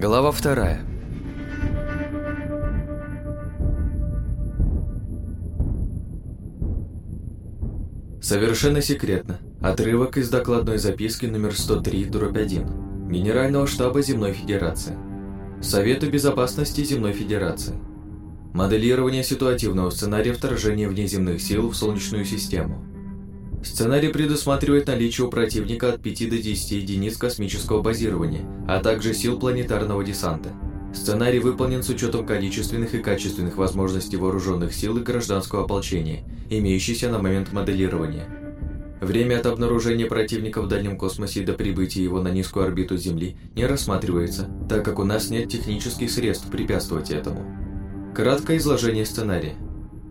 Глава вторая. Совершенно секретно. Отрывок из докладной записки номер 103, дробь 1. Генерального штаба Земной Федерации. Совету безопасности Земной Федерации. Моделирование ситуативного сценария вторжения внеземных сил в Солнечную систему. Сценарий предусматривает наличие у противника от 5 до 10 единиц космического базирования, а также сил планетарного десанта. Сценарий выполнен с учетом количественных и качественных возможностей вооруженных сил и гражданского ополчения, имеющихся на момент моделирования. Время от обнаружения противника в дальнем космосе до прибытия его на низкую орбиту Земли не рассматривается, так как у нас нет технических средств препятствовать этому. Краткое изложение сценария.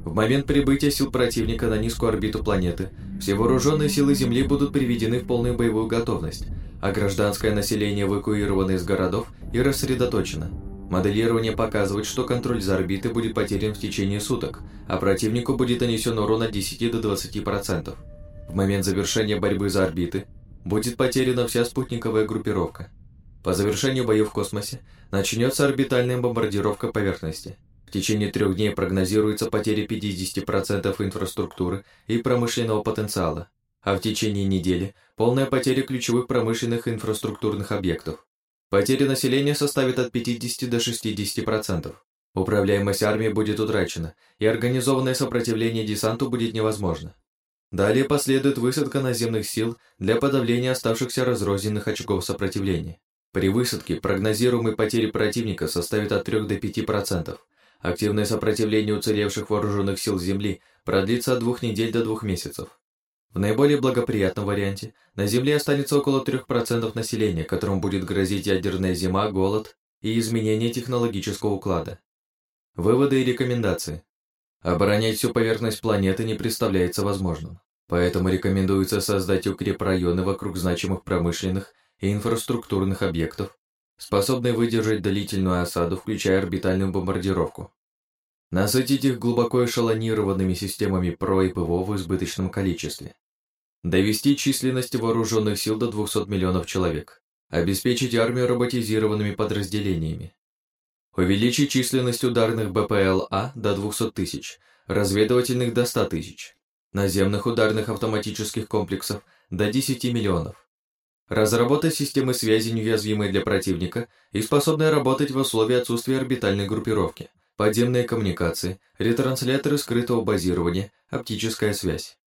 В момент прибытия сил противника на низкую орбиту планеты все вооруженные силы Земли будут приведены в полную боевую готовность, а гражданское население эвакуировано из городов и рассредоточено. Моделирование показывает, что контроль за орбитой будет потерян в течение суток, а противнику будет нанесен урон от 10 до 20%. В момент завершения борьбы за орбиты будет потеряна вся спутниковая группировка. По завершению боев в космосе начнется орбитальная бомбардировка поверхности – в течение трех дней прогнозируется потеря 50% инфраструктуры и промышленного потенциала, а в течение недели – полная потеря ключевых промышленных инфраструктурных объектов. Потеря населения составит от 50 до 60%. Управляемость армии будет утрачена, и организованное сопротивление десанту будет невозможно. Далее последует высадка наземных сил для подавления оставшихся разрозненных очагов сопротивления. При высадке прогнозируемые потери противника составят от 3 до 5%, Активное сопротивление уцелевших вооруженных сил Земли продлится от двух недель до двух месяцев. В наиболее благоприятном варианте на Земле останется около 3% населения, которому будет грозить ядерная зима, голод и изменение технологического уклада. Выводы и рекомендации. Оборонять всю поверхность планеты не представляется возможным, поэтому рекомендуется создать укрепрайоны вокруг значимых промышленных и инфраструктурных объектов, способные выдержать длительную осаду, включая орбитальную бомбардировку. Насытить их глубоко эшелонированными системами ПРО и ПВО в избыточном количестве. Довести численность вооруженных сил до 200 миллионов человек. Обеспечить армию роботизированными подразделениями. Увеличить численность ударных БПЛА до 200 тысяч, разведывательных до 100 тысяч, наземных ударных автоматических комплексов до 10 миллионов, Разработать системы связи, неуязвимые для противника и способные работать в условии отсутствия орбитальной группировки, подземные коммуникации, ретрансляторы скрытого базирования, оптическая связь.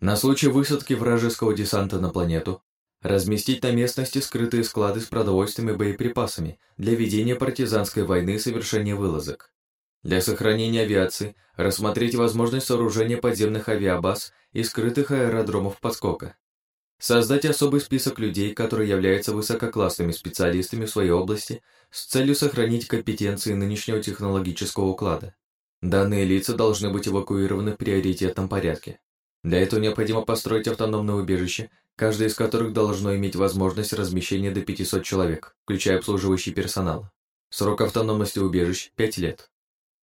На случай высадки вражеского десанта на планету разместить на местности скрытые склады с продовольствием и боеприпасами для ведения партизанской войны и совершения вылазок. Для сохранения авиации рассмотреть возможность сооружения подземных авиабаз и скрытых аэродромов подскока. Создать особый список людей, которые являются высококлассными специалистами в своей области с целью сохранить компетенции нынешнего технологического уклада. Данные лица должны быть эвакуированы в приоритетном порядке. Для этого необходимо построить автономное убежище, каждое из которых должно иметь возможность размещения до 500 человек, включая обслуживающий персонал. Срок автономности убежищ – 5 лет.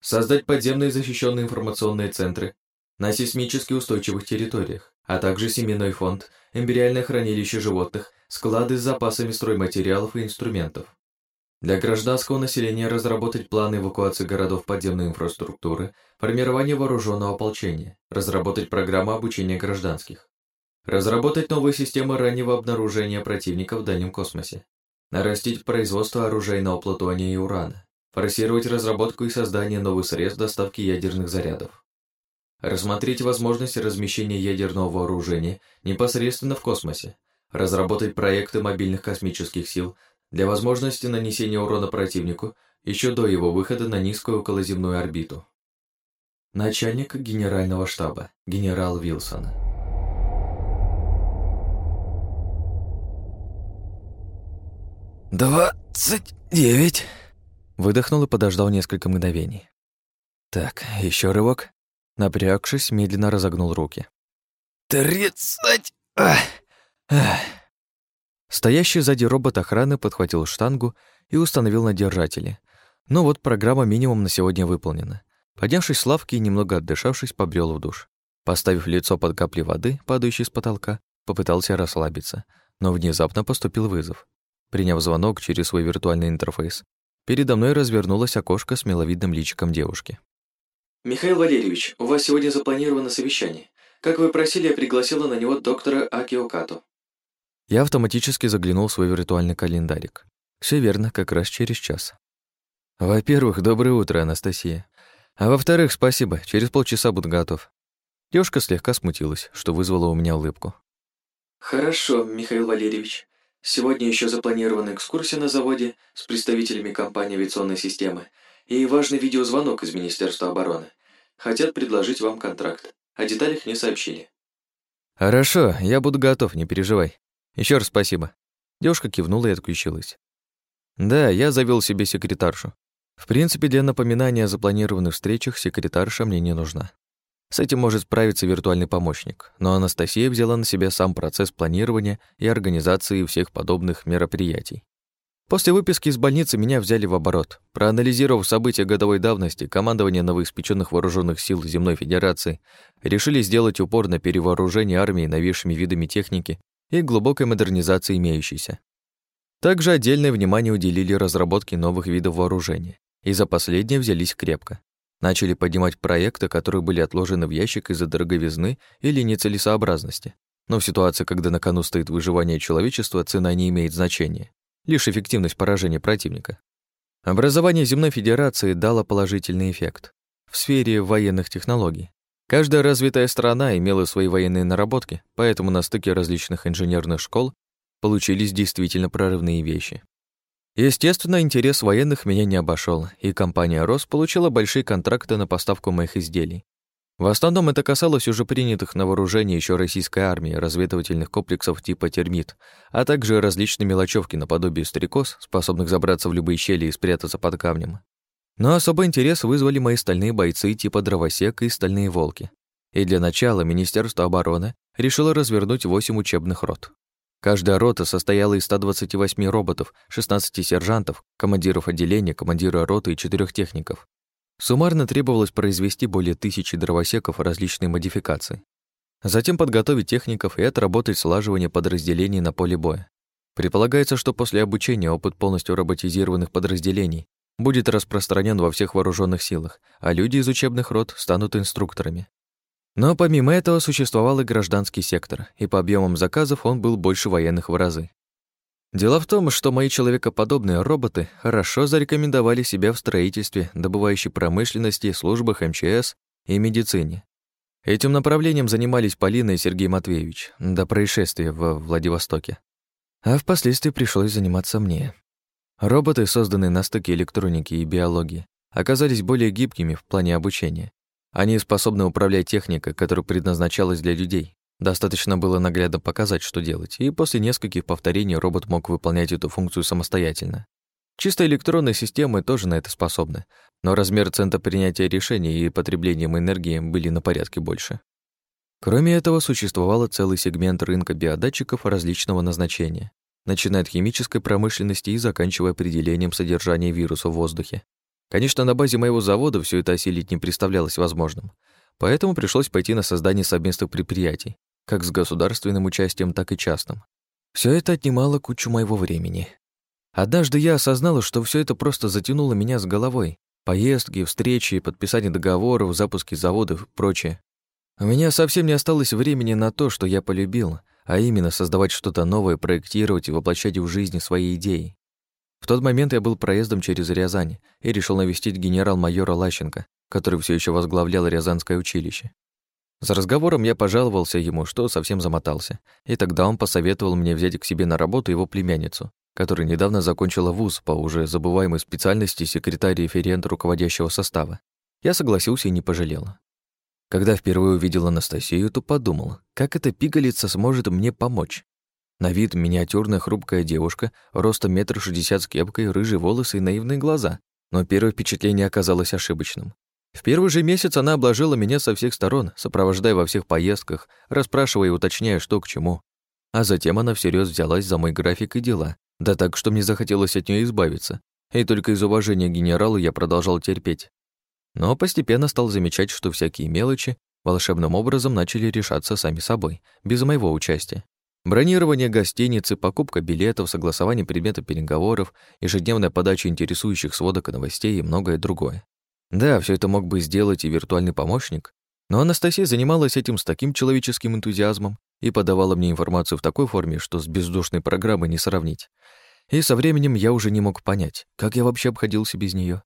Создать подземные защищенные информационные центры на сейсмически устойчивых территориях, а также семенной фонд – эмбриальное хранилище животных, склады с запасами стройматериалов и инструментов. Для гражданского населения разработать планы эвакуации городов подземной инфраструктуры, формирование вооруженного ополчения, разработать программу обучения гражданских. Разработать новые системы раннего обнаружения противника в дальнем космосе. Нарастить производство оружейного плутония и урана. Форсировать разработку и создание новых средств доставки ядерных зарядов. Рассмотреть возможность размещения ядерного вооружения непосредственно в космосе. Разработать проекты мобильных космических сил для возможности нанесения урона противнику еще до его выхода на низкую околоземную орбиту. Начальник генерального штаба, генерал Вилсон. «Двадцать девять!» Выдохнул и подождал несколько мгновений. «Так, еще рывок. Напрягшись, медленно разогнул руки. «Тридцать!» ах, ах. Стоящий сзади робот охраны подхватил штангу и установил на держателе. Ну вот, программа минимум на сегодня выполнена. Поднявшись с лавки и немного отдышавшись, побрел в душ. Поставив лицо под капли воды, падающей с потолка, попытался расслабиться, но внезапно поступил вызов. Приняв звонок через свой виртуальный интерфейс, передо мной развернулось окошко с миловидным личиком девушки. «Михаил Валерьевич, у вас сегодня запланировано совещание. Как вы просили, я пригласила на него доктора Акио Като». Я автоматически заглянул в свой виртуальный календарик. Все верно, как раз через час. Во-первых, доброе утро, Анастасия. А во-вторых, спасибо, через полчаса буду готов. Девушка слегка смутилась, что вызвало у меня улыбку. Хорошо, Михаил Валерьевич. Сегодня еще запланирована экскурсия на заводе с представителями компании авиационной системы и важный видеозвонок из Министерства обороны. Хотят предложить вам контракт. О деталях не сообщили. Хорошо, я буду готов, не переживай. Еще раз спасибо. Девушка кивнула и отключилась. Да, я завел себе секретаршу. В принципе, для напоминания о запланированных встречах секретарша мне не нужна. С этим может справиться виртуальный помощник, но Анастасия взяла на себя сам процесс планирования и организации всех подобных мероприятий. После выписки из больницы меня взяли в оборот. Проанализировав события годовой давности, командование новоиспеченных вооруженных сил Земной Федерации решили сделать упор на перевооружение армии новейшими видами техники и глубокой модернизации имеющейся. Также отдельное внимание уделили разработке новых видов вооружения, и за последнее взялись крепко. Начали поднимать проекты, которые были отложены в ящик из-за дороговизны или нецелесообразности. Но в ситуации, когда на кону стоит выживание человечества, цена не имеет значения. Лишь эффективность поражения противника. Образование Земной Федерации дало положительный эффект в сфере военных технологий. Каждая развитая страна имела свои военные наработки, поэтому на стыке различных инженерных школ получились действительно прорывные вещи. Естественно, интерес военных меня не обошел, и компания «Рос» получила большие контракты на поставку моих изделий. В основном это касалось уже принятых на вооружение еще российской армии разведывательных комплексов типа «Термит», а также различные мелочевки наподобие стрекоз, способных забраться в любые щели и спрятаться под камнем. Но особый интерес вызвали мои стальные бойцы типа «Дровосек» и «Стальные волки». И для начала Министерство обороны решило развернуть 8 учебных рот. Каждая рота состояла из 128 роботов, 16 сержантов, командиров отделения, командира роты и четырех техников. Суммарно требовалось произвести более тысячи дровосеков различной модификации. Затем подготовить техников и отработать слаживание подразделений на поле боя. Предполагается, что после обучения опыт полностью роботизированных подразделений будет распространен во всех вооруженных силах, а люди из учебных рот станут инструкторами. Но помимо этого существовал и гражданский сектор, и по объемам заказов он был больше военных в разы. Дело в том, что мои человекоподобные роботы хорошо зарекомендовали себя в строительстве, добывающей промышленности, службах МЧС и медицине. Этим направлением занимались Полина и Сергей Матвеевич до происшествия в Владивостоке. А впоследствии пришлось заниматься мне. Роботы, созданные на стыке электроники и биологии, оказались более гибкими в плане обучения они способны управлять техникой, которая предназначалась для людей. Достаточно было наглядно показать, что делать, и после нескольких повторений робот мог выполнять эту функцию самостоятельно. Чисто электронные системы тоже на это способны, но размер центра принятия решений и потреблением энергии были на порядке больше. Кроме этого, существовал целый сегмент рынка биодатчиков различного назначения, начиная от химической промышленности и заканчивая определением содержания вируса в воздухе. Конечно, на базе моего завода все это осилить не представлялось возможным, поэтому пришлось пойти на создание совместных предприятий, как с государственным участием, так и частным. Все это отнимало кучу моего времени. Однажды я осознала, что все это просто затянуло меня с головой. Поездки, встречи, подписание договоров, запуски заводов и прочее. У меня совсем не осталось времени на то, что я полюбил, а именно создавать что-то новое, проектировать и воплощать в жизни свои идеи. В тот момент я был проездом через Рязань и решил навестить генерал-майора Лащенко, который все еще возглавлял Рязанское училище. За разговором я пожаловался ему, что совсем замотался, и тогда он посоветовал мне взять к себе на работу его племянницу, которая недавно закончила вуз по уже забываемой специальности секретарь-референт руководящего состава. Я согласился и не пожалел. Когда впервые увидел Анастасию, то подумал, как эта пигалица сможет мне помочь. На вид миниатюрная хрупкая девушка, ростом метр шестьдесят с кепкой, рыжие волосы и наивные глаза. Но первое впечатление оказалось ошибочным. В первый же месяц она обложила меня со всех сторон, сопровождая во всех поездках, расспрашивая и уточняя, что к чему. А затем она всерьез взялась за мой график и дела, да так, что мне захотелось от нее избавиться. И только из уважения к генералу я продолжал терпеть. Но постепенно стал замечать, что всякие мелочи волшебным образом начали решаться сами собой, без моего участия. Бронирование гостиницы, покупка билетов, согласование предметов переговоров, ежедневная подача интересующих сводок и новостей и многое другое. Да, все это мог бы сделать и виртуальный помощник, но Анастасия занималась этим с таким человеческим энтузиазмом и подавала мне информацию в такой форме, что с бездушной программой не сравнить. И со временем я уже не мог понять, как я вообще обходился без нее.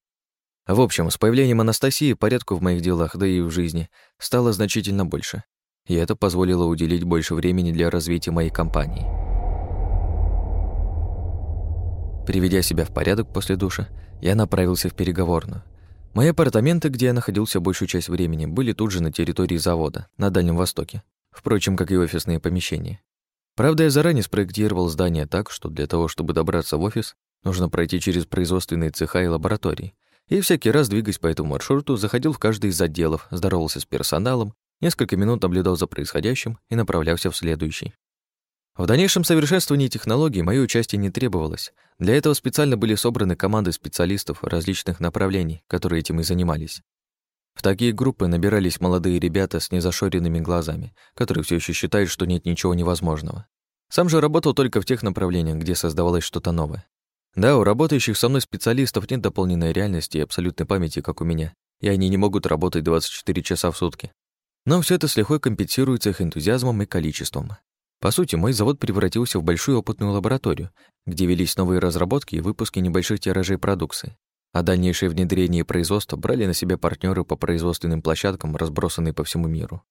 В общем, с появлением Анастасии порядку в моих делах, да и в жизни, стало значительно больше. И это позволило уделить больше времени для развития моей компании. Приведя себя в порядок после душа, я направился в переговорную. Мои апартаменты, где я находился большую часть времени, были тут же на территории завода, на Дальнем Востоке. Впрочем, как и офисные помещения. Правда, я заранее спроектировал здание так, что для того, чтобы добраться в офис, нужно пройти через производственные цеха и лаборатории. И всякий раз, двигаясь по этому маршруту, заходил в каждый из отделов, здоровался с персоналом, несколько минут наблюдал за происходящим и направлялся в следующий. В дальнейшем совершенствовании технологий мое участие не требовалось. Для этого специально были собраны команды специалистов различных направлений, которые этим и занимались. В такие группы набирались молодые ребята с незашоренными глазами, которые все еще считают, что нет ничего невозможного. Сам же работал только в тех направлениях, где создавалось что-то новое. Да, у работающих со мной специалистов нет дополненной реальности и абсолютной памяти, как у меня, и они не могут работать 24 часа в сутки. Но все это с легко компенсируется их энтузиазмом и количеством. По сути, мой завод превратился в большую опытную лабораторию, где велись новые разработки и выпуски небольших тиражей продукции. А дальнейшее внедрение и производство брали на себя партнеры по производственным площадкам, разбросанные по всему миру.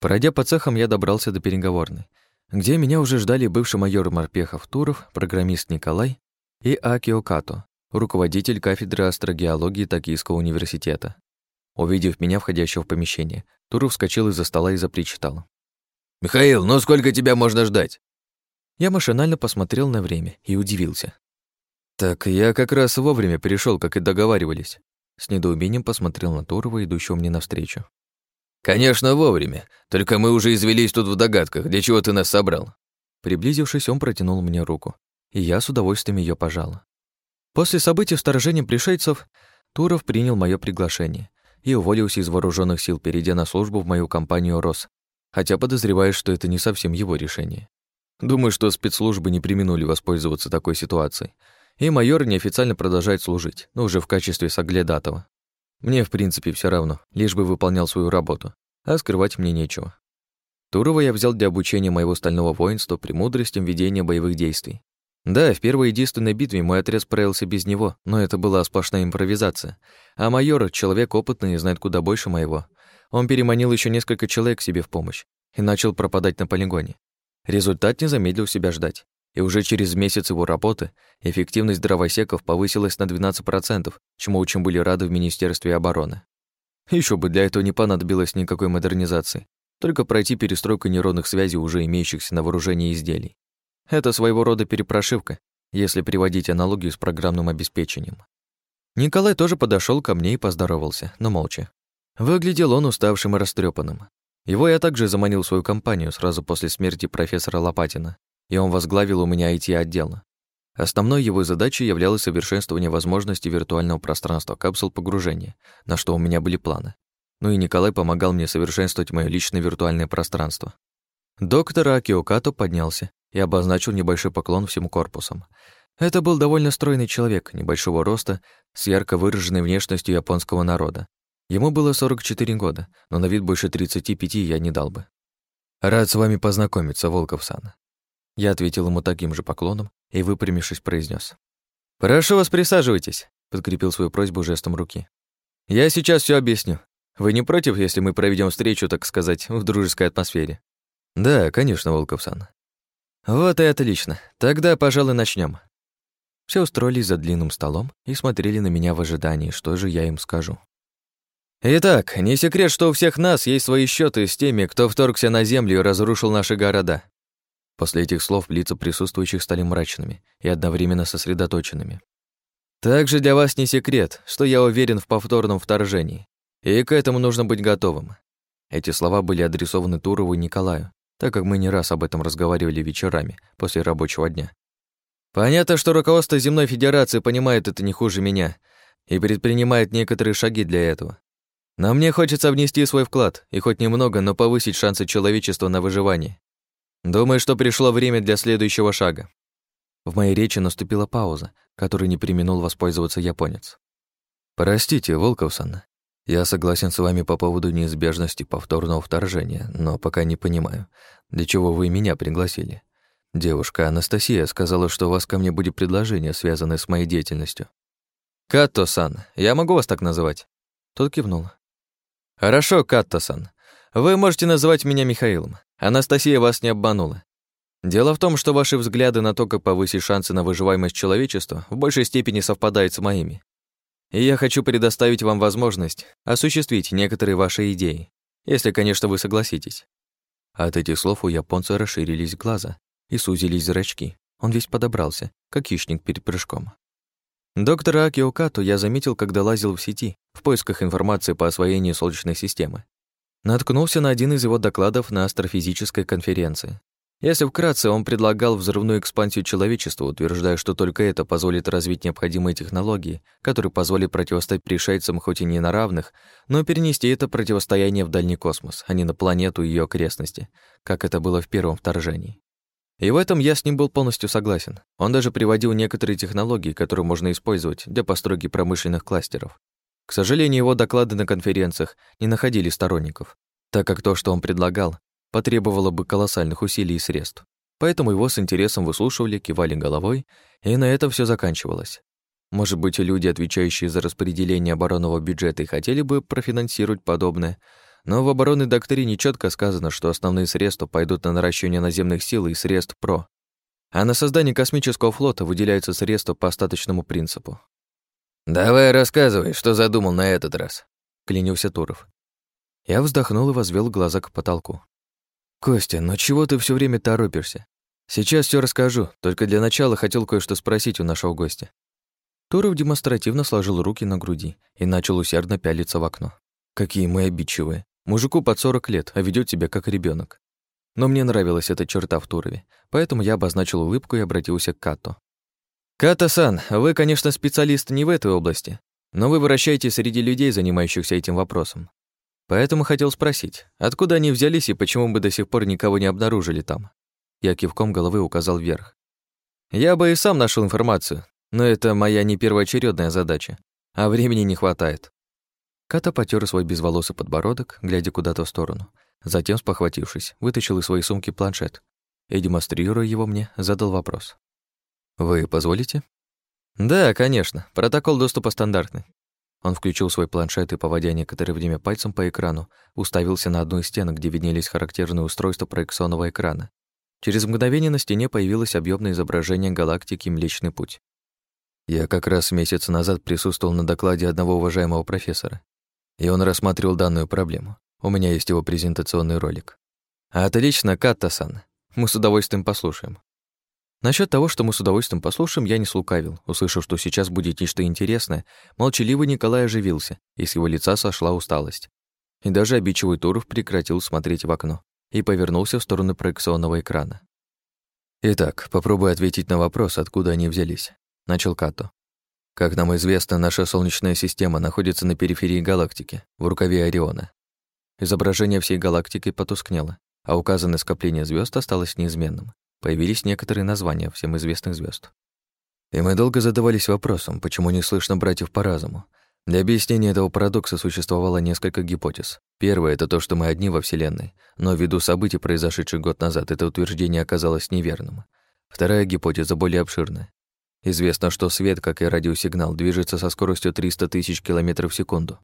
Пройдя по цехам, я добрался до переговорной, где меня уже ждали бывший майор морпехов Туров, программист Николай и Акио Като, руководитель кафедры астрогеологии Токийского университета. Увидев меня, входящего в помещение, Туров вскочил из-за стола и запричитал. «Михаил, ну сколько тебя можно ждать?» Я машинально посмотрел на время и удивился. «Так я как раз вовремя перешел, как и договаривались». С недоумением посмотрел на Турова, идущего мне навстречу. «Конечно, вовремя. Только мы уже извелись тут в догадках, для чего ты нас собрал». Приблизившись, он протянул мне руку, и я с удовольствием ее пожал. После событий вторжения пришельцев Туров принял мое приглашение и уволился из вооруженных сил, перейдя на службу в мою компанию «Рос», хотя подозреваешь, что это не совсем его решение. Думаю, что спецслужбы не применули воспользоваться такой ситуацией, и майор неофициально продолжает служить, но уже в качестве соглядатого. Мне, в принципе, все равно, лишь бы выполнял свою работу, а скрывать мне нечего. Турова я взял для обучения моего стального воинства премудростям ведения боевых действий. Да, в первой единственной битве мой отряд справился без него, но это была сплошная импровизация. А майор — человек опытный и знает куда больше моего, он переманил еще несколько человек себе в помощь и начал пропадать на полигоне. Результат не замедлил себя ждать. И уже через месяц его работы эффективность дровосеков повысилась на 12%, чему очень были рады в Министерстве обороны. Еще бы для этого не понадобилось никакой модернизации, только пройти перестройку нейронных связей уже имеющихся на вооружении изделий. Это своего рода перепрошивка, если приводить аналогию с программным обеспечением. Николай тоже подошел ко мне и поздоровался, но молча. Выглядел он уставшим и растрепанным. Его я также заманил в свою компанию сразу после смерти профессора Лопатина, и он возглавил у меня IT-отдел. Основной его задачей являлось совершенствование возможностей виртуального пространства капсул погружения, на что у меня были планы. Ну и Николай помогал мне совершенствовать мое личное виртуальное пространство. Доктор Акио Като поднялся и обозначил небольшой поклон всем корпусом. Это был довольно стройный человек, небольшого роста, с ярко выраженной внешностью японского народа, Ему было 44 года, но на вид больше 35 я не дал бы. «Рад с вами познакомиться, Волков-сан». Я ответил ему таким же поклоном и, выпрямившись, произнес: «Прошу вас, присаживайтесь», — подкрепил свою просьбу жестом руки. «Я сейчас все объясню. Вы не против, если мы проведем встречу, так сказать, в дружеской атмосфере?» «Да, конечно, Волков-сан». «Вот и отлично. Тогда, пожалуй, начнем. Все устроились за длинным столом и смотрели на меня в ожидании, что же я им скажу. Итак, не секрет, что у всех нас есть свои счеты с теми, кто вторгся на землю и разрушил наши города. После этих слов лица присутствующих стали мрачными и одновременно сосредоточенными. Также для вас не секрет, что я уверен в повторном вторжении, и к этому нужно быть готовым. Эти слова были адресованы Турову и Николаю, так как мы не раз об этом разговаривали вечерами после рабочего дня. Понятно, что руководство Земной Федерации понимает это не хуже меня и предпринимает некоторые шаги для этого. Но мне хочется внести свой вклад, и хоть немного, но повысить шансы человечества на выживание. Думаю, что пришло время для следующего шага. В моей речи наступила пауза, которой не применул воспользоваться японец. Простите, Волковсон, я согласен с вами по поводу неизбежности повторного вторжения, но пока не понимаю, для чего вы меня пригласили. Девушка Анастасия сказала, что у вас ко мне будет предложение, связанное с моей деятельностью. Катто-сан, я могу вас так называть? Тот кивнул. Хорошо, Катто-сан. Вы можете называть меня Михаилом. Анастасия вас не обманула. Дело в том, что ваши взгляды на то, как повысить шансы на выживаемость человечества, в большей степени совпадают с моими. И я хочу предоставить вам возможность осуществить некоторые ваши идеи, если, конечно, вы согласитесь». От этих слов у японца расширились глаза и сузились зрачки. Он весь подобрался, как хищник перед прыжком. Доктора Акио Кату я заметил, когда лазил в сети в поисках информации по освоению Солнечной системы. Наткнулся на один из его докладов на астрофизической конференции. Если вкратце, он предлагал взрывную экспансию человечества, утверждая, что только это позволит развить необходимые технологии, которые позволят противостоять пришельцам хоть и не на равных, но перенести это противостояние в дальний космос, а не на планету и ее окрестности, как это было в первом вторжении. И в этом я с ним был полностью согласен. Он даже приводил некоторые технологии, которые можно использовать для постройки промышленных кластеров. К сожалению, его доклады на конференциях не находили сторонников, так как то, что он предлагал, потребовало бы колоссальных усилий и средств. Поэтому его с интересом выслушивали, кивали головой, и на этом все заканчивалось. Может быть, люди, отвечающие за распределение оборонного бюджета, и хотели бы профинансировать подобное, но в оборонной доктрине четко сказано, что основные средства пойдут на наращивание наземных сил и средств ПРО, а на создание космического флота выделяются средства по остаточному принципу. «Давай рассказывай, что задумал на этот раз», — клянился Туров. Я вздохнул и возвел глаза к потолку. «Костя, ну чего ты все время торопишься? Сейчас все расскажу, только для начала хотел кое-что спросить у нашего гостя». Туров демонстративно сложил руки на груди и начал усердно пялиться в окно. «Какие мы обидчивые. Мужику под 40 лет, а ведет себя как ребенок. Но мне нравилась эта черта в Турове, поэтому я обозначил улыбку и обратился к Като. «Като-сан, вы, конечно, специалист не в этой области, но вы вращаетесь среди людей, занимающихся этим вопросом. Поэтому хотел спросить, откуда они взялись и почему мы до сих пор никого не обнаружили там? Я кивком головы указал вверх. Я бы и сам нашел информацию, но это моя не первоочередная задача, а времени не хватает. Ката потер свой безволосый подбородок, глядя куда-то в сторону. Затем, спохватившись, вытащил из своей сумки планшет и, демонстрируя его мне, задал вопрос. «Вы позволите?» «Да, конечно. Протокол доступа стандартный. Он включил свой планшет и, поводя некоторое время пальцем по экрану, уставился на одну из стен, где виднелись характерные устройства проекционного экрана. Через мгновение на стене появилось объемное изображение галактики Млечный Путь. Я как раз месяц назад присутствовал на докладе одного уважаемого профессора, и он рассматривал данную проблему. У меня есть его презентационный ролик. Отлично, Катта-сан. Мы с удовольствием послушаем. Насчет того, что мы с удовольствием послушаем, я не слукавил. Услышав, что сейчас будет нечто интересное, молчаливый Николай оживился, и с его лица сошла усталость. И даже обидчивый Туров прекратил смотреть в окно и повернулся в сторону проекционного экрана. «Итак, попробуй ответить на вопрос, откуда они взялись», — начал Като. «Как нам известно, наша Солнечная система находится на периферии галактики, в рукаве Ориона. Изображение всей галактики потускнело, а указанное скопление звезд осталось неизменным появились некоторые названия всем известных звезд. И мы долго задавались вопросом, почему не слышно братьев по разуму. Для объяснения этого парадокса существовало несколько гипотез. Первая — это то, что мы одни во Вселенной, но ввиду событий, произошедших год назад, это утверждение оказалось неверным. Вторая гипотеза более обширная. Известно, что свет, как и радиосигнал, движется со скоростью 300 тысяч километров в секунду.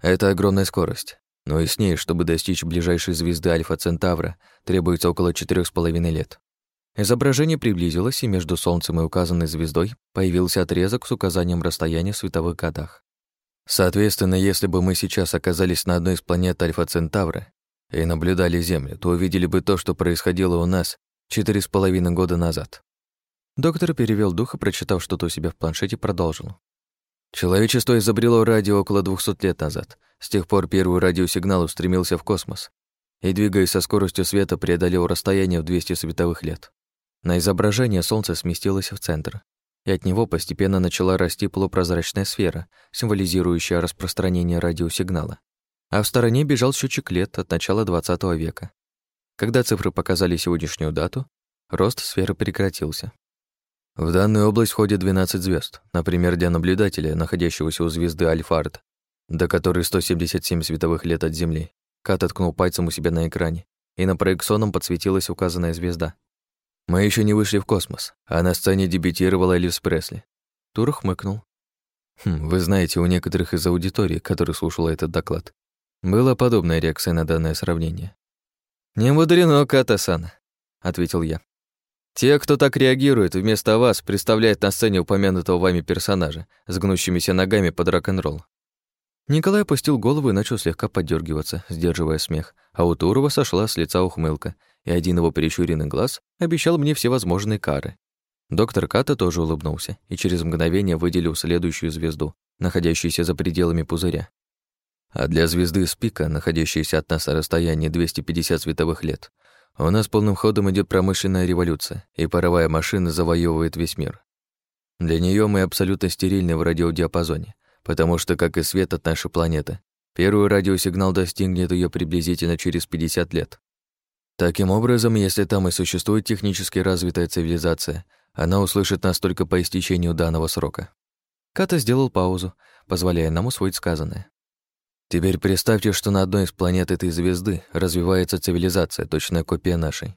Это огромная скорость. Но и с ней, чтобы достичь ближайшей звезды Альфа Центавра, требуется около четырех с половиной лет. Изображение приблизилось, и между Солнцем и указанной звездой появился отрезок с указанием расстояния в световых годах. Соответственно, если бы мы сейчас оказались на одной из планет Альфа Центавра и наблюдали Землю, то увидели бы то, что происходило у нас четыре с половиной года назад. Доктор перевел дух и, прочитав что-то у себя в планшете, продолжил. Человечество изобрело радио около 200 лет назад. С тех пор первый радиосигнал устремился в космос и, двигаясь со скоростью света, преодолел расстояние в 200 световых лет. На изображение Солнце сместилось в центр, и от него постепенно начала расти полупрозрачная сфера, символизирующая распространение радиосигнала. А в стороне бежал счетчик лет от начала XX века. Когда цифры показали сегодняшнюю дату, рост сферы прекратился. В данную область входит 12 звезд, например, для наблюдателя, находящегося у звезды Альфард, до которой 177 световых лет от Земли. Кат откнул пальцем у себя на экране, и на проекционном подсветилась указанная звезда. Мы еще не вышли в космос, а на сцене дебютировала Элис Пресли. Тур хмыкнул. Хм, вы знаете, у некоторых из аудитории, которые слушала этот доклад, была подобная реакция на данное сравнение. «Не мудрено, Ката-сан», — ответил я. «Те, кто так реагирует, вместо вас представляют на сцене упомянутого вами персонажа с гнущимися ногами под рок-н-ролл. Николай опустил голову и начал слегка поддергиваться, сдерживая смех, а у Турова сошла с лица ухмылка, и один его прищуренный глаз обещал мне всевозможные кары. Доктор Ката тоже улыбнулся и через мгновение выделил следующую звезду, находящуюся за пределами пузыря. А для звезды Спика, находящейся от нас на расстоянии 250 световых лет, у нас полным ходом идет промышленная революция, и паровая машина завоевывает весь мир. Для нее мы абсолютно стерильны в радиодиапазоне, потому что, как и свет от нашей планеты, первый радиосигнал достигнет ее приблизительно через 50 лет. Таким образом, если там и существует технически развитая цивилизация, она услышит нас только по истечению данного срока. Ката сделал паузу, позволяя нам усвоить сказанное. Теперь представьте, что на одной из планет этой звезды развивается цивилизация, точная копия нашей.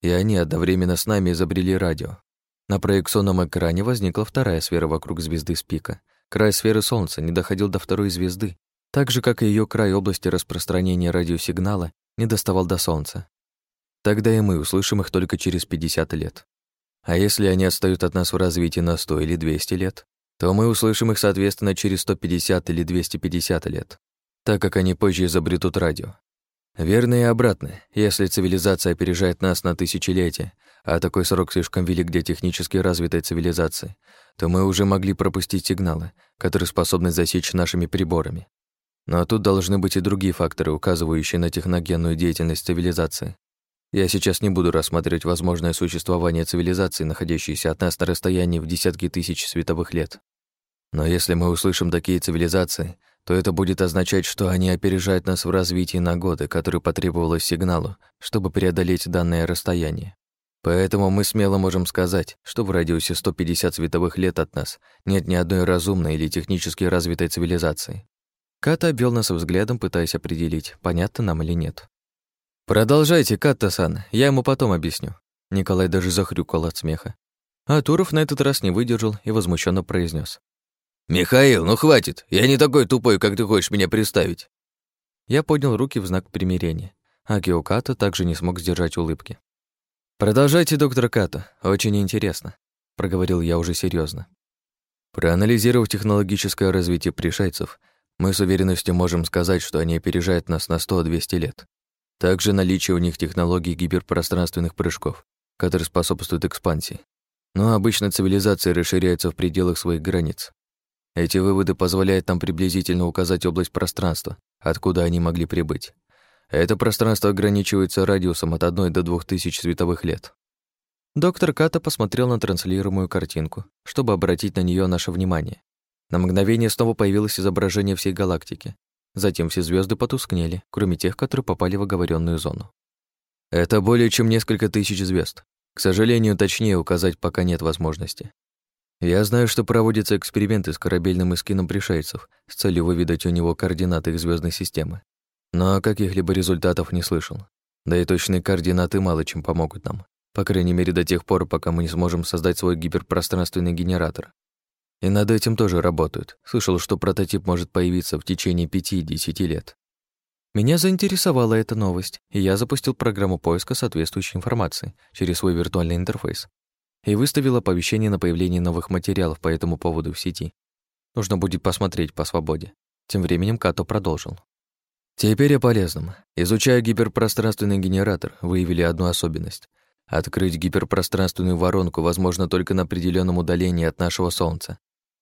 И они одновременно с нами изобрели радио. На проекционном экране возникла вторая сфера вокруг звезды Спика, Край сферы Солнца не доходил до второй звезды, так же, как и ее край области распространения радиосигнала не доставал до Солнца. Тогда и мы услышим их только через 50 лет. А если они отстают от нас в развитии на 100 или 200 лет, то мы услышим их, соответственно, через 150 или 250 лет, так как они позже изобретут радио. Верно и обратно. Если цивилизация опережает нас на тысячелетия, а такой срок слишком велик для технически развитой цивилизации, то мы уже могли пропустить сигналы, которые способны засечь нашими приборами. Но тут должны быть и другие факторы, указывающие на техногенную деятельность цивилизации. Я сейчас не буду рассматривать возможное существование цивилизации, находящейся от нас на расстоянии в десятки тысяч световых лет. Но если мы услышим такие цивилизации, то это будет означать, что они опережают нас в развитии на годы, которые потребовалось сигналу, чтобы преодолеть данное расстояние. Поэтому мы смело можем сказать, что в радиусе 150 световых лет от нас нет ни одной разумной или технически развитой цивилизации. Ката обвел нас взглядом, пытаясь определить, понятно нам или нет. «Продолжайте, Катта-сан, я ему потом объясню». Николай даже захрюкал от смеха. А Туров на этот раз не выдержал и возмущенно произнес: «Михаил, ну хватит, я не такой тупой, как ты хочешь меня представить». Я поднял руки в знак примирения, а Киоката также не смог сдержать улыбки. «Продолжайте, доктор Ката, очень интересно», — проговорил я уже серьезно. Проанализировав технологическое развитие пришельцев, мы с уверенностью можем сказать, что они опережают нас на 100-200 лет. Также наличие у них технологий гиперпространственных прыжков, которые способствуют экспансии. Но обычно цивилизации расширяются в пределах своих границ. Эти выводы позволяют нам приблизительно указать область пространства, откуда они могли прибыть. Это пространство ограничивается радиусом от 1 до 2000 световых лет. Доктор Ката посмотрел на транслируемую картинку, чтобы обратить на нее наше внимание. На мгновение снова появилось изображение всей галактики. Затем все звезды потускнели, кроме тех, которые попали в оговоренную зону. Это более чем несколько тысяч звезд. К сожалению, точнее указать пока нет возможности. Я знаю, что проводятся эксперименты с корабельным эскином пришельцев с целью выведать у него координаты их звездной системы но каких-либо результатов не слышал. Да и точные координаты мало чем помогут нам. По крайней мере, до тех пор, пока мы не сможем создать свой гиперпространственный генератор. И над этим тоже работают. Слышал, что прототип может появиться в течение пяти-десяти лет. Меня заинтересовала эта новость, и я запустил программу поиска соответствующей информации через свой виртуальный интерфейс и выставил оповещение на появление новых материалов по этому поводу в сети. Нужно будет посмотреть по свободе. Тем временем Като продолжил. Теперь о полезном. Изучая гиперпространственный генератор, выявили одну особенность. Открыть гиперпространственную воронку возможно только на определенном удалении от нашего Солнца.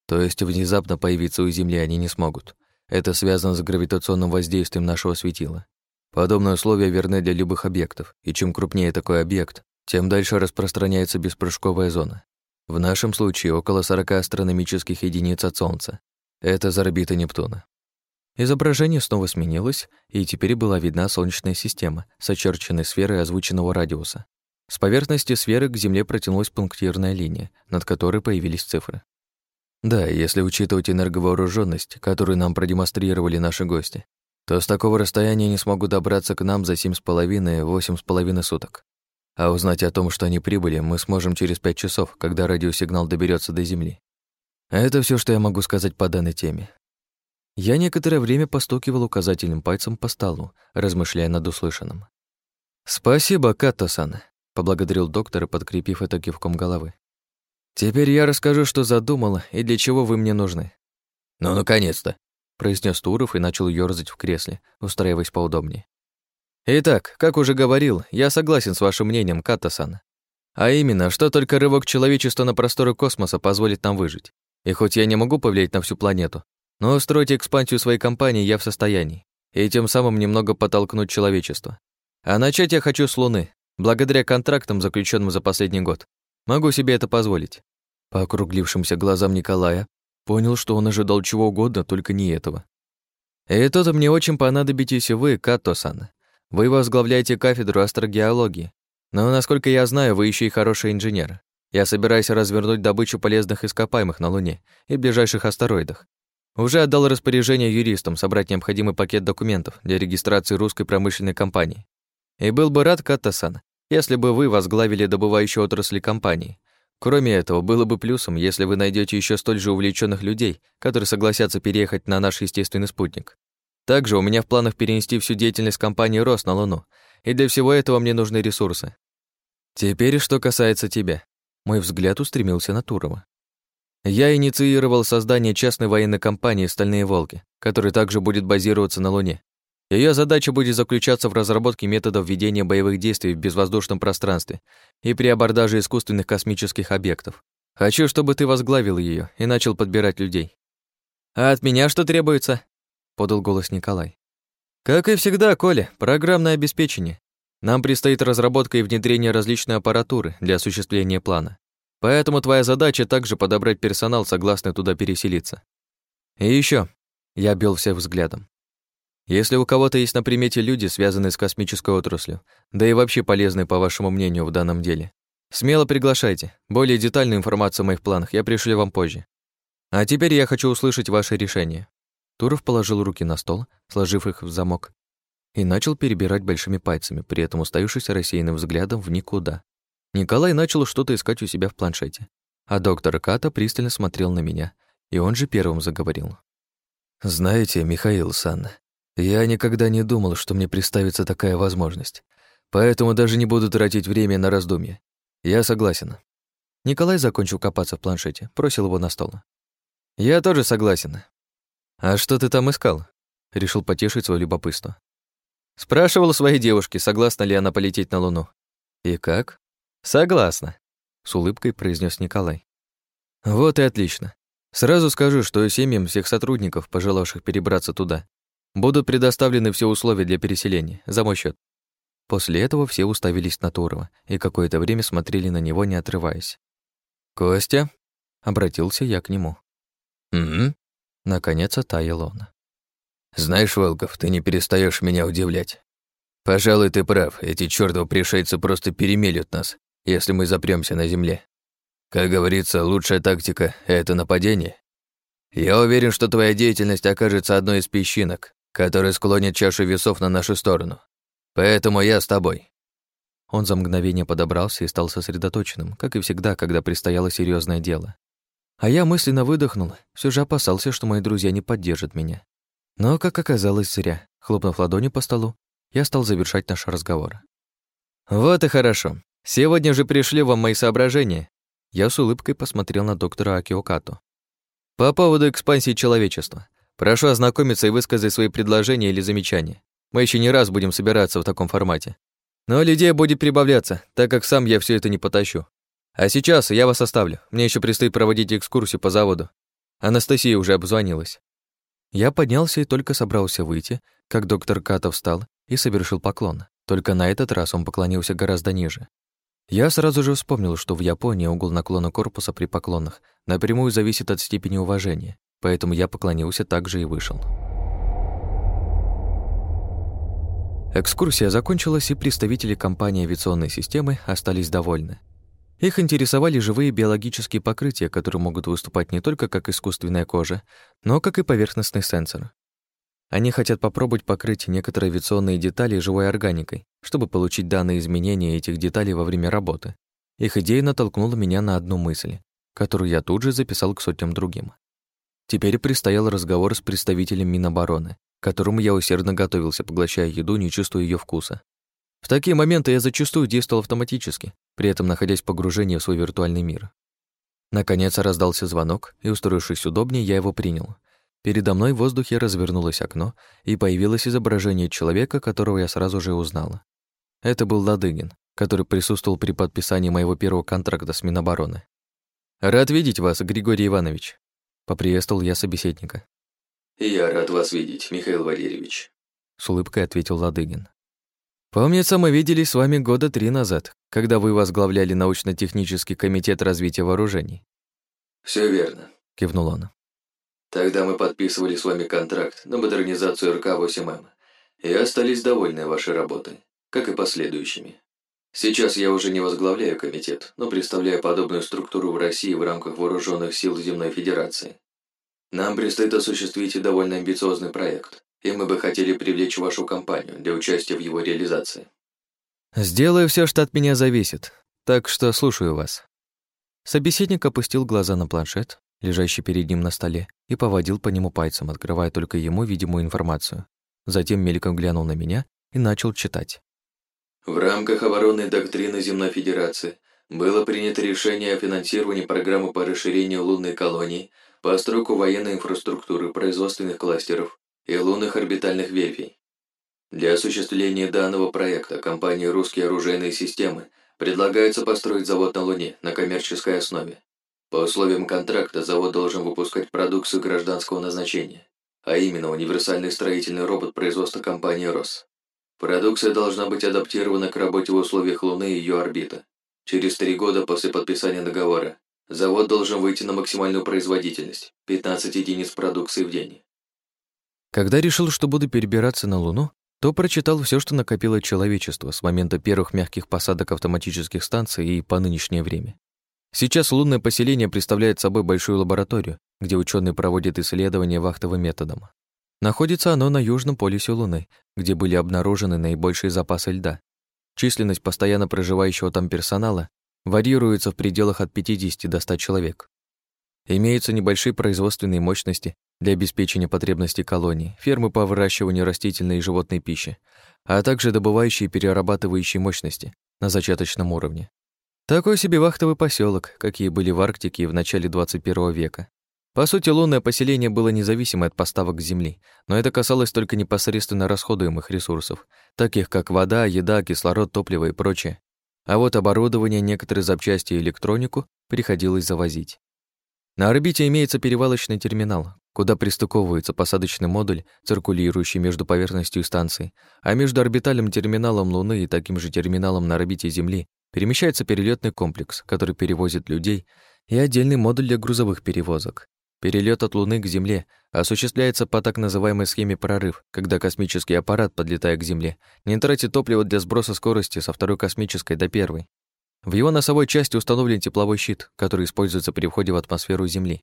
То есть внезапно появиться у Земли они не смогут. Это связано с гравитационным воздействием нашего светила. Подобные условия верны для любых объектов, и чем крупнее такой объект, тем дальше распространяется беспрыжковая зона. В нашем случае около 40 астрономических единиц от Солнца. Это за орбита Нептуна. Изображение снова сменилось, и теперь была видна Солнечная система с очерченной сферой озвученного радиуса. С поверхности сферы к Земле протянулась пунктирная линия, над которой появились цифры. Да, если учитывать энерговооруженность, которую нам продемонстрировали наши гости, то с такого расстояния не смогут добраться к нам за семь с половиной, восемь с половиной суток. А узнать о том, что они прибыли, мы сможем через пять часов, когда радиосигнал доберется до Земли. Это все, что я могу сказать по данной теме. Я некоторое время постукивал указательным пальцем по столу, размышляя над услышанным. «Спасибо, Катто-сан», — поблагодарил доктора, подкрепив это кивком головы. «Теперь я расскажу, что задумала и для чего вы мне нужны». «Ну, наконец-то», — произнес Туров и начал ёрзать в кресле, устраиваясь поудобнее. «Итак, как уже говорил, я согласен с вашим мнением, Катто-сан. А именно, что только рывок человечества на просторы космоса позволит нам выжить. И хоть я не могу повлиять на всю планету, но устроить экспансию своей компании я в состоянии, и тем самым немного подтолкнуть человечество. А начать я хочу с Луны, благодаря контрактам, заключенным за последний год. Могу себе это позволить. По округлившимся глазам Николая понял, что он ожидал чего угодно, только не этого. И тут мне очень понадобитесь вы, Като-сан. Вы возглавляете кафедру астрогеологии. Но, насколько я знаю, вы еще и хороший инженер. Я собираюсь развернуть добычу полезных ископаемых на Луне и ближайших астероидах. Уже отдал распоряжение юристам собрать необходимый пакет документов для регистрации русской промышленной компании. И был бы рад, Каттасан, если бы вы возглавили добывающую отрасли компании. Кроме этого, было бы плюсом, если вы найдете еще столь же увлеченных людей, которые согласятся переехать на наш естественный спутник. Также у меня в планах перенести всю деятельность компании РОС на Луну, и для всего этого мне нужны ресурсы. Теперь, что касается тебя. Мой взгляд устремился на Турова. Я инициировал создание частной военной компании «Стальные волки», которая также будет базироваться на Луне. Ее задача будет заключаться в разработке методов ведения боевых действий в безвоздушном пространстве и при абордаже искусственных космических объектов. Хочу, чтобы ты возглавил ее и начал подбирать людей. А от меня что требуется? Подал голос Николай. Как и всегда, Коля, программное обеспечение. Нам предстоит разработка и внедрение различной аппаратуры для осуществления плана. Поэтому твоя задача также подобрать персонал, согласный туда переселиться. И еще, я бил всех взглядом. Если у кого-то есть на примете люди, связанные с космической отраслью, да и вообще полезные, по вашему мнению, в данном деле, смело приглашайте. Более детальную информацию о моих планах я пришлю вам позже. А теперь я хочу услышать ваше решение. Туров положил руки на стол, сложив их в замок, и начал перебирать большими пальцами, при этом уставившись рассеянным взглядом в никуда. Николай начал что-то искать у себя в планшете, а доктор Ката пристально смотрел на меня, и он же первым заговорил. «Знаете, Михаил Сан, я никогда не думал, что мне представится такая возможность, поэтому даже не буду тратить время на раздумья. Я согласен». Николай закончил копаться в планшете, бросил его на стол. «Я тоже согласен». «А что ты там искал?» Решил потешить свое любопытство. Спрашивал своей девушки, согласна ли она полететь на Луну. «И как?» Согласна, с улыбкой произнес Николай. Вот и отлично. Сразу скажу, что семьям всех сотрудников, пожелавших перебраться туда, будут предоставлены все условия для переселения, за мой счет. После этого все уставились на Турова и какое-то время смотрели на него, не отрываясь. «Костя?» — обратился я к нему. «Угу», — наконец оттаял он. «Знаешь, Волков, ты не перестаешь меня удивлять. Пожалуй, ты прав, эти чёртовы пришельцы просто перемелют нас, если мы запремся на земле. Как говорится, лучшая тактика — это нападение. Я уверен, что твоя деятельность окажется одной из песчинок, которые склонят чашу весов на нашу сторону. Поэтому я с тобой». Он за мгновение подобрался и стал сосредоточенным, как и всегда, когда предстояло серьезное дело. А я мысленно выдохнул, все же опасался, что мои друзья не поддержат меня. Но, как оказалось, зря. Хлопнув ладонью по столу, я стал завершать наш разговор. «Вот и хорошо. Сегодня же пришли вам мои соображения. Я с улыбкой посмотрел на доктора Акиокату. По поводу экспансии человечества. Прошу ознакомиться и высказать свои предложения или замечания. Мы еще не раз будем собираться в таком формате. Но людей будет прибавляться, так как сам я все это не потащу. А сейчас я вас оставлю. Мне еще предстоит проводить экскурсию по заводу. Анастасия уже обзвонилась. Я поднялся и только собрался выйти, как доктор Катов встал и совершил поклон. Только на этот раз он поклонился гораздо ниже. Я сразу же вспомнил, что в Японии угол наклона корпуса при поклонах напрямую зависит от степени уважения, поэтому я поклонился также и вышел. Экскурсия закончилась, и представители компании авиационной системы остались довольны. Их интересовали живые биологические покрытия, которые могут выступать не только как искусственная кожа, но как и поверхностный сенсор. Они хотят попробовать покрыть некоторые авиационные детали живой органикой, чтобы получить данные изменения этих деталей во время работы. Их идея натолкнула меня на одну мысль, которую я тут же записал к сотням другим. Теперь предстоял разговор с представителем Минобороны, которому я усердно готовился, поглощая еду, не чувствуя ее вкуса. В такие моменты я зачастую действовал автоматически, при этом находясь в погружении в свой виртуальный мир. Наконец раздался звонок, и, устроившись удобнее, я его принял. Передо мной в воздухе развернулось окно, и появилось изображение человека, которого я сразу же узнала. Это был Ладыгин, который присутствовал при подписании моего первого контракта с Минобороны. «Рад видеть вас, Григорий Иванович», — поприветствовал я собеседника. «Я рад вас видеть, Михаил Валерьевич», — с улыбкой ответил Ладыгин. «Помнится, мы виделись с вами года три назад, когда вы возглавляли научно-технический комитет развития вооружений». Все верно», — кивнул он. Тогда мы подписывали с вами контракт на модернизацию РК-8М и остались довольны вашей работой, как и последующими. Сейчас я уже не возглавляю комитет, но представляю подобную структуру в России в рамках вооруженных сил Земной Федерации. Нам предстоит осуществить довольно амбициозный проект, и мы бы хотели привлечь вашу компанию для участия в его реализации. Сделаю все, что от меня зависит, так что слушаю вас. Собеседник опустил глаза на планшет, лежащий перед ним на столе, и поводил по нему пальцем, открывая только ему видимую информацию. Затем мельком глянул на меня и начал читать. В рамках оборонной доктрины Земной Федерации было принято решение о финансировании программы по расширению лунной колонии, постройку военной инфраструктуры, производственных кластеров и лунных орбитальных ветвей. Для осуществления данного проекта компании «Русские оружейные системы» предлагается построить завод на Луне на коммерческой основе. По условиям контракта завод должен выпускать продукцию гражданского назначения, а именно универсальный строительный робот производства компании «Рос». Продукция должна быть адаптирована к работе в условиях Луны и ее орбиты. Через три года после подписания договора завод должен выйти на максимальную производительность – 15 единиц продукции в день. Когда решил, что буду перебираться на Луну, то прочитал все, что накопило человечество с момента первых мягких посадок автоматических станций и по нынешнее время. Сейчас лунное поселение представляет собой большую лабораторию, где ученые проводят исследования вахтовым методом. Находится оно на южном полюсе Луны, где были обнаружены наибольшие запасы льда. Численность постоянно проживающего там персонала варьируется в пределах от 50 до 100 человек. Имеются небольшие производственные мощности для обеспечения потребностей колонии, фермы по выращиванию растительной и животной пищи, а также добывающие и перерабатывающие мощности на зачаточном уровне. Такой себе вахтовый поселок, какие были в Арктике в начале 21 века. По сути, лунное поселение было независимо от поставок Земли, но это касалось только непосредственно расходуемых ресурсов, таких как вода, еда, кислород, топливо и прочее. А вот оборудование, некоторые запчасти и электронику приходилось завозить. На орбите имеется перевалочный терминал, куда пристыковывается посадочный модуль, циркулирующий между поверхностью станции, а между орбитальным терминалом Луны и таким же терминалом на орбите Земли Перемещается перелетный комплекс, который перевозит людей, и отдельный модуль для грузовых перевозок. Перелет от Луны к Земле осуществляется по так называемой схеме прорыв, когда космический аппарат, подлетая к Земле, не тратит топливо для сброса скорости со второй космической до первой. В его носовой части установлен тепловой щит, который используется при входе в атмосферу Земли.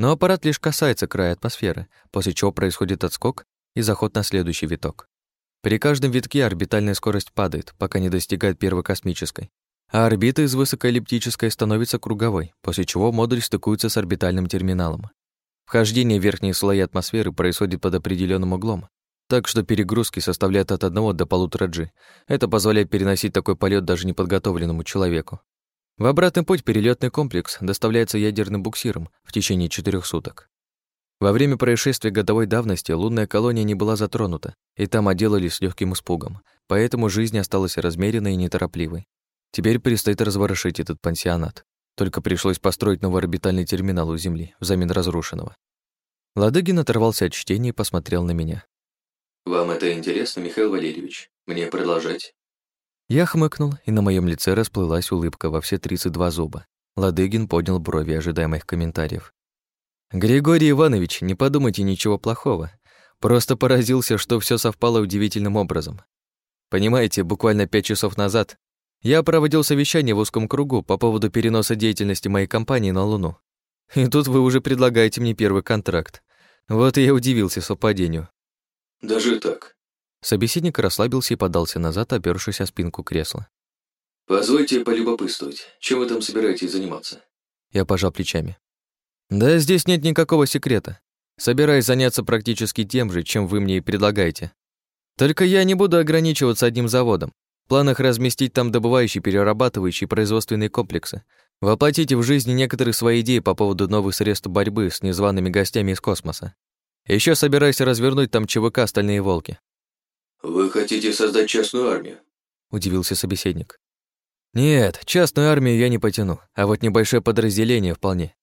Но аппарат лишь касается края атмосферы, после чего происходит отскок и заход на следующий виток. При каждом витке орбитальная скорость падает, пока не достигает первой космической, а орбита из высокоэллиптической становится круговой, после чего модуль стыкуется с орбитальным терминалом. Вхождение в верхние слои атмосферы происходит под определенным углом, так что перегрузки составляют от 1 до полутора G. Это позволяет переносить такой полет даже неподготовленному человеку. В обратный путь перелетный комплекс доставляется ядерным буксиром в течение четырех суток. Во время происшествия годовой давности лунная колония не была затронута, и там отделались легким испугом, поэтому жизнь осталась размеренной и неторопливой. Теперь предстоит разворошить этот пансионат. Только пришлось построить новый орбитальный терминал у Земли взамен разрушенного. Ладыгин оторвался от чтения и посмотрел на меня. «Вам это интересно, Михаил Валерьевич? Мне продолжать?» Я хмыкнул, и на моем лице расплылась улыбка во все 32 зуба. Ладыгин поднял брови, ожидая моих комментариев. «Григорий Иванович, не подумайте ничего плохого. Просто поразился, что все совпало удивительным образом. Понимаете, буквально пять часов назад я проводил совещание в узком кругу по поводу переноса деятельности моей компании на Луну. И тут вы уже предлагаете мне первый контракт. Вот и я удивился совпадению. Даже так? Собеседник расслабился и подался назад, опёршись о спинку кресла. «Позвольте полюбопытствовать, чем вы там собираетесь заниматься?» Я пожал плечами. «Да здесь нет никакого секрета. Собираюсь заняться практически тем же, чем вы мне и предлагаете. Только я не буду ограничиваться одним заводом. В планах разместить там добывающие, перерабатывающие производственные комплексы. Воплотить в жизни некоторые свои идеи по поводу новых средств борьбы с незваными гостями из космоса. Еще собираюсь развернуть там ЧВК «Стальные волки». «Вы хотите создать частную армию?» – удивился собеседник. «Нет, частную армию я не потяну, а вот небольшое подразделение вполне.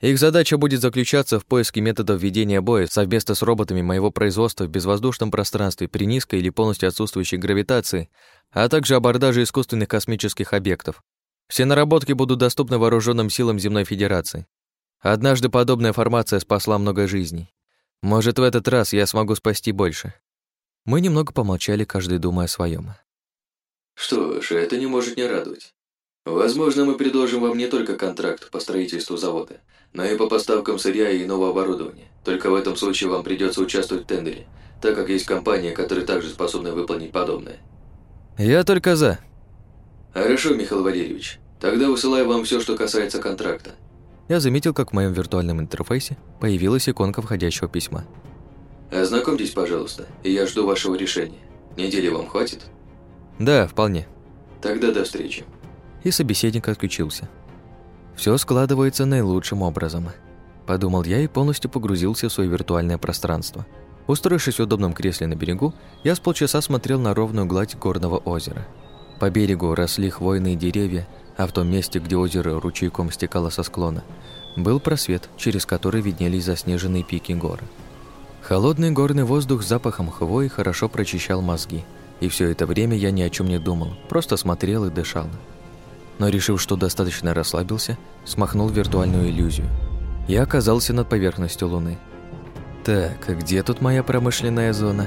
Их задача будет заключаться в поиске методов ведения боя совместно с роботами моего производства в безвоздушном пространстве при низкой или полностью отсутствующей гравитации, а также абордаже искусственных космических объектов. Все наработки будут доступны вооруженным силам Земной Федерации. Однажды подобная формация спасла много жизней. Может, в этот раз я смогу спасти больше. Мы немного помолчали, каждый думая о своем. Что ж, это не может не радовать. Возможно, мы предложим вам не только контракт по строительству завода, но и по поставкам сырья и иного оборудования. Только в этом случае вам придется участвовать в тендере, так как есть компании, которые также способны выполнить подобное. Я только за. Хорошо, Михаил Валерьевич. Тогда высылаю вам все, что касается контракта. Я заметил, как в моем виртуальном интерфейсе появилась иконка входящего письма. Ознакомьтесь, пожалуйста, и я жду вашего решения. Недели вам хватит? Да, вполне. Тогда до встречи. И собеседник отключился. Все складывается наилучшим образом. Подумал я и полностью погрузился в свое виртуальное пространство. Устроившись в удобном кресле на берегу, я с полчаса смотрел на ровную гладь горного озера. По берегу росли хвойные деревья, а в том месте, где озеро ручейком стекало со склона, был просвет, через который виднелись заснеженные пики горы. Холодный горный воздух с запахом хвои хорошо прочищал мозги, и все это время я ни о чем не думал, просто смотрел и дышал. Но решив, что достаточно расслабился, смахнул виртуальную иллюзию. Я оказался над поверхностью Луны. Так, где тут моя промышленная зона?